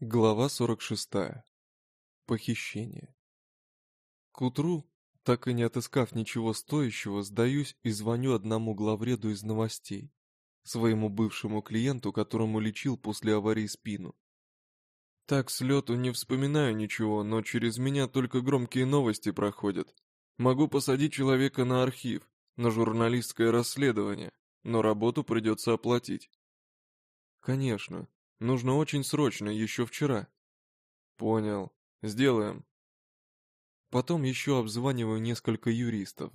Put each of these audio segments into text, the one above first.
Глава 46. Похищение. К утру, так и не отыскав ничего стоящего, сдаюсь и звоню одному главреду из новостей, своему бывшему клиенту, которому лечил после аварии спину. Так с лету не вспоминаю ничего, но через меня только громкие новости проходят. Могу посадить человека на архив, на журналистское расследование, но работу придется оплатить. Конечно, Нужно очень срочно, еще вчера. Понял. Сделаем. Потом еще обзваниваю несколько юристов.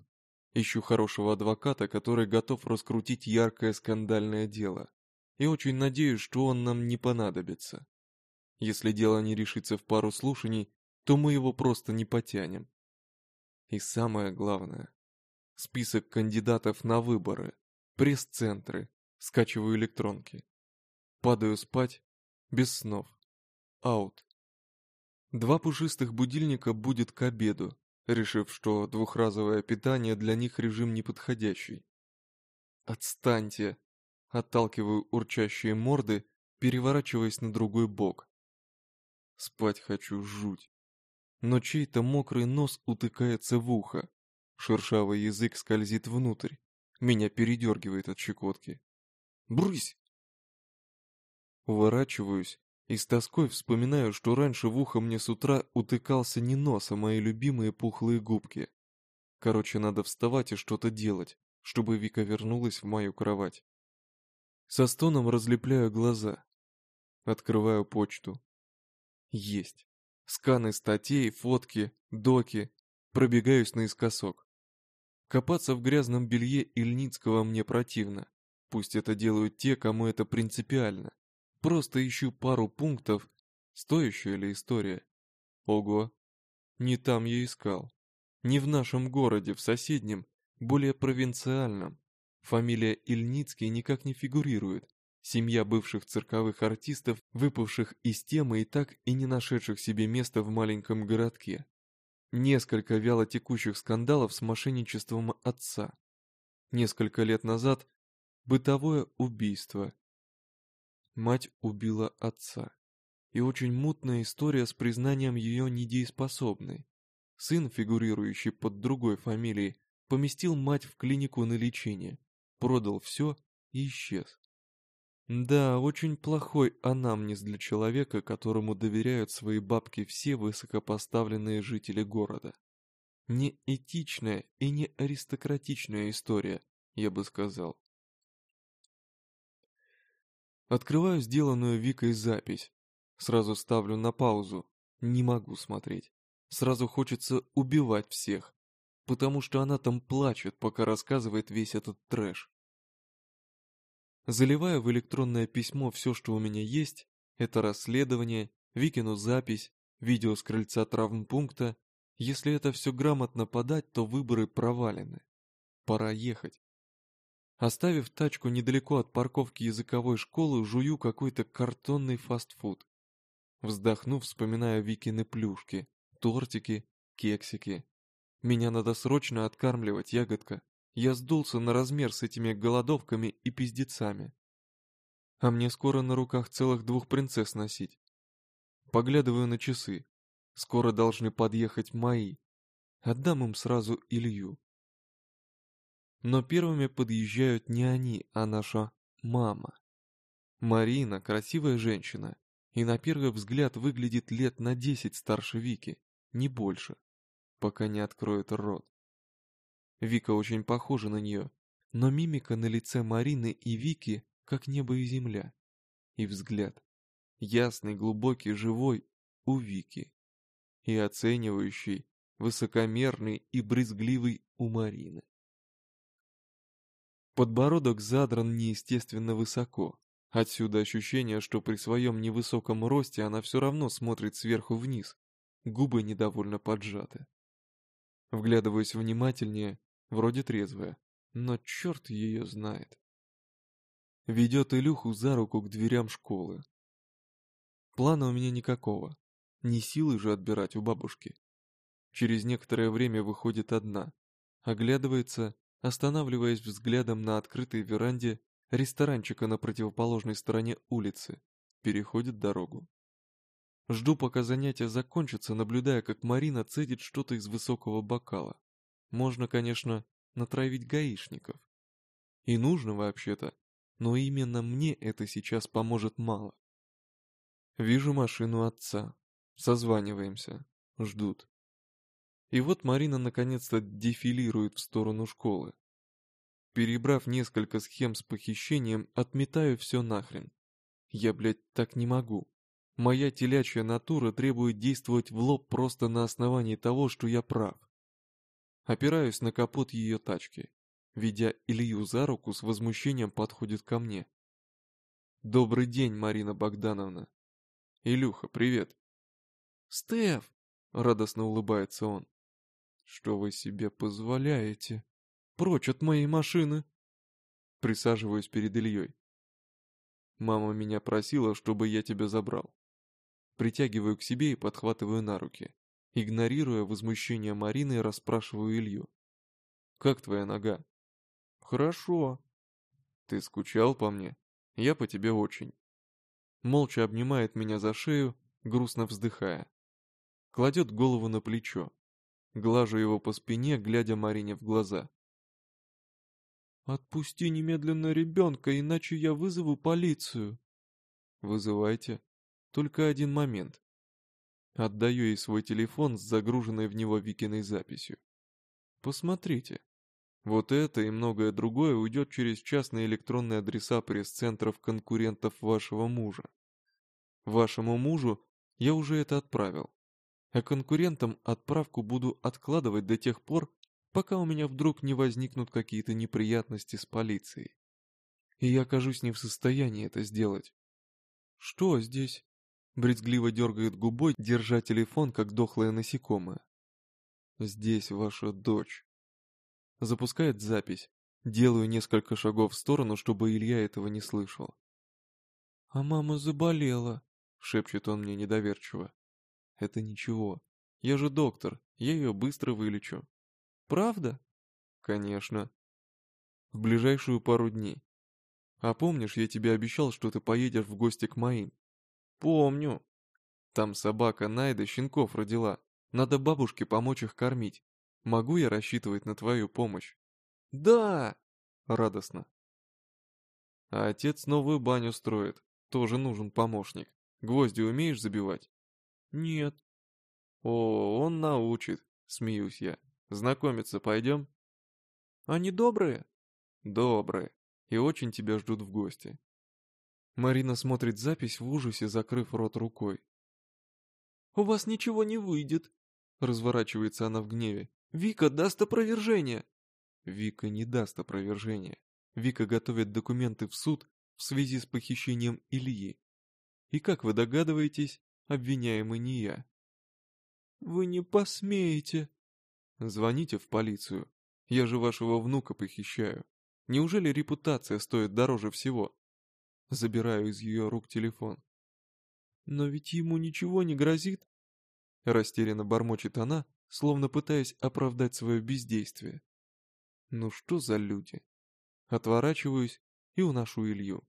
Ищу хорошего адвоката, который готов раскрутить яркое скандальное дело. И очень надеюсь, что он нам не понадобится. Если дело не решится в пару слушаний, то мы его просто не потянем. И самое главное. Список кандидатов на выборы. Пресс-центры. Скачиваю электронки. Падаю спать, без снов. Аут. Два пушистых будильника будет к обеду, решив, что двухразовое питание для них режим неподходящий. «Отстаньте!» Отталкиваю урчащие морды, переворачиваясь на другой бок. Спать хочу жуть. Но чей-то мокрый нос утыкается в ухо. Шершавый язык скользит внутрь. Меня передергивает от щекотки. «Брысь!» Уворачиваюсь и с тоской вспоминаю, что раньше в ухо мне с утра утыкался не нос, а мои любимые пухлые губки. Короче, надо вставать и что-то делать, чтобы Вика вернулась в мою кровать. Со стоном разлепляю глаза. Открываю почту. Есть. Сканы статей, фотки, доки. Пробегаюсь наискосок. Копаться в грязном белье Ильницкого мне противно. Пусть это делают те, кому это принципиально. Просто ищу пару пунктов, стоящая ли история. Ого, не там я искал. Не в нашем городе, в соседнем, более провинциальном. Фамилия Ильницкий никак не фигурирует. Семья бывших цирковых артистов, выпавших из темы и так и не нашедших себе места в маленьком городке. Несколько вялотекущих скандалов с мошенничеством отца. Несколько лет назад бытовое убийство, Мать убила отца. И очень мутная история с признанием ее недееспособной. Сын, фигурирующий под другой фамилией, поместил мать в клинику на лечение, продал все и исчез. Да, очень плохой анамнез для человека, которому доверяют свои бабки все высокопоставленные жители города. Не этичная и не аристократичная история, я бы сказал. Открываю сделанную Викой запись. Сразу ставлю на паузу. Не могу смотреть. Сразу хочется убивать всех. Потому что она там плачет, пока рассказывает весь этот трэш. Заливаю в электронное письмо все, что у меня есть. Это расследование, Викину запись, видео с крыльца травмпункта. Если это все грамотно подать, то выборы провалены. Пора ехать. Оставив тачку недалеко от парковки языковой школы, жую какой-то картонный фастфуд. Вздохнув, вспоминаю Викины плюшки, тортики, кексики. Меня надо срочно откармливать, ягодка. Я сдулся на размер с этими голодовками и пиздецами. А мне скоро на руках целых двух принцесс носить. Поглядываю на часы. Скоро должны подъехать мои. Отдам им сразу Илью. Но первыми подъезжают не они, а наша мама. Марина – красивая женщина, и на первый взгляд выглядит лет на десять старше Вики, не больше, пока не откроет рот. Вика очень похожа на нее, но мимика на лице Марины и Вики как небо и земля. И взгляд, ясный, глубокий, живой, у Вики. И оценивающий, высокомерный и брезгливый у Марины. Подбородок задран неестественно высоко. Отсюда ощущение, что при своем невысоком росте она все равно смотрит сверху вниз. Губы недовольно поджаты. Вглядываясь внимательнее, вроде трезвая, но черт ее знает. Ведет Илюху за руку к дверям школы. Плана у меня никакого. Не силы же отбирать у бабушки. Через некоторое время выходит одна, оглядывается останавливаясь взглядом на открытой веранде ресторанчика на противоположной стороне улицы, переходит дорогу. Жду, пока занятия закончатся, наблюдая, как Марина цедит что-то из высокого бокала. Можно, конечно, натравить гаишников. И нужно вообще-то, но именно мне это сейчас поможет мало. Вижу машину отца. Созваниваемся. Ждут. И вот Марина наконец-то дефилирует в сторону школы. Перебрав несколько схем с похищением, отметаю все нахрен. Я, блядь, так не могу. Моя телячья натура требует действовать в лоб просто на основании того, что я прав. Опираюсь на капот ее тачки. Ведя Илью за руку, с возмущением подходит ко мне. «Добрый день, Марина Богдановна!» «Илюха, привет!» «Стеф!» — радостно улыбается он. «Что вы себе позволяете? Прочь от моей машины!» Присаживаюсь перед Ильей. «Мама меня просила, чтобы я тебя забрал. Притягиваю к себе и подхватываю на руки. Игнорируя возмущение Марины, расспрашиваю Илью. «Как твоя нога?» «Хорошо». «Ты скучал по мне? Я по тебе очень». Молча обнимает меня за шею, грустно вздыхая. Кладет голову на плечо. Глажу его по спине, глядя Марине в глаза. «Отпусти немедленно ребенка, иначе я вызову полицию». «Вызывайте», только один момент. Отдаю ей свой телефон с загруженной в него Викиной записью. Посмотрите. Вот это и многое другое уйдет через частные электронные адреса пресс-центров конкурентов вашего мужа. Вашему мужу я уже это отправил. А конкурентам отправку буду откладывать до тех пор, пока у меня вдруг не возникнут какие-то неприятности с полицией. И я окажусь не в состоянии это сделать. Что здесь? Брезгливо дергает губой, держа телефон, как дохлое насекомое. «Здесь ваша дочь». Запускает запись. Делаю несколько шагов в сторону, чтобы Илья этого не слышал. «А мама заболела», — шепчет он мне недоверчиво. «Это ничего. Я же доктор, я ее быстро вылечу». «Правда?» «Конечно. В ближайшую пару дней. А помнишь, я тебе обещал, что ты поедешь в гости к моим?» «Помню. Там собака Найда щенков родила. Надо бабушке помочь их кормить. Могу я рассчитывать на твою помощь?» «Да!» — радостно. А отец новую баню строит. Тоже нужен помощник. Гвозди умеешь забивать? Нет. О, он научит, смеюсь я. Знакомиться пойдем? Они добрые? Добрые. И очень тебя ждут в гости. Марина смотрит запись в ужасе, закрыв рот рукой. «У вас ничего не выйдет!» Разворачивается она в гневе. «Вика даст опровержение!» Вика не даст опровержения. Вика готовит документы в суд в связи с похищением Ильи. И как вы догадываетесь, обвиняемый не я. «Вы не посмеете!» «Звоните в полицию. Я же вашего внука похищаю. Неужели репутация стоит дороже всего?» Забираю из ее рук телефон. «Но ведь ему ничего не грозит?» Растерянно бормочет она, словно пытаясь оправдать свое бездействие. «Ну что за люди?» Отворачиваюсь и уношу Илью.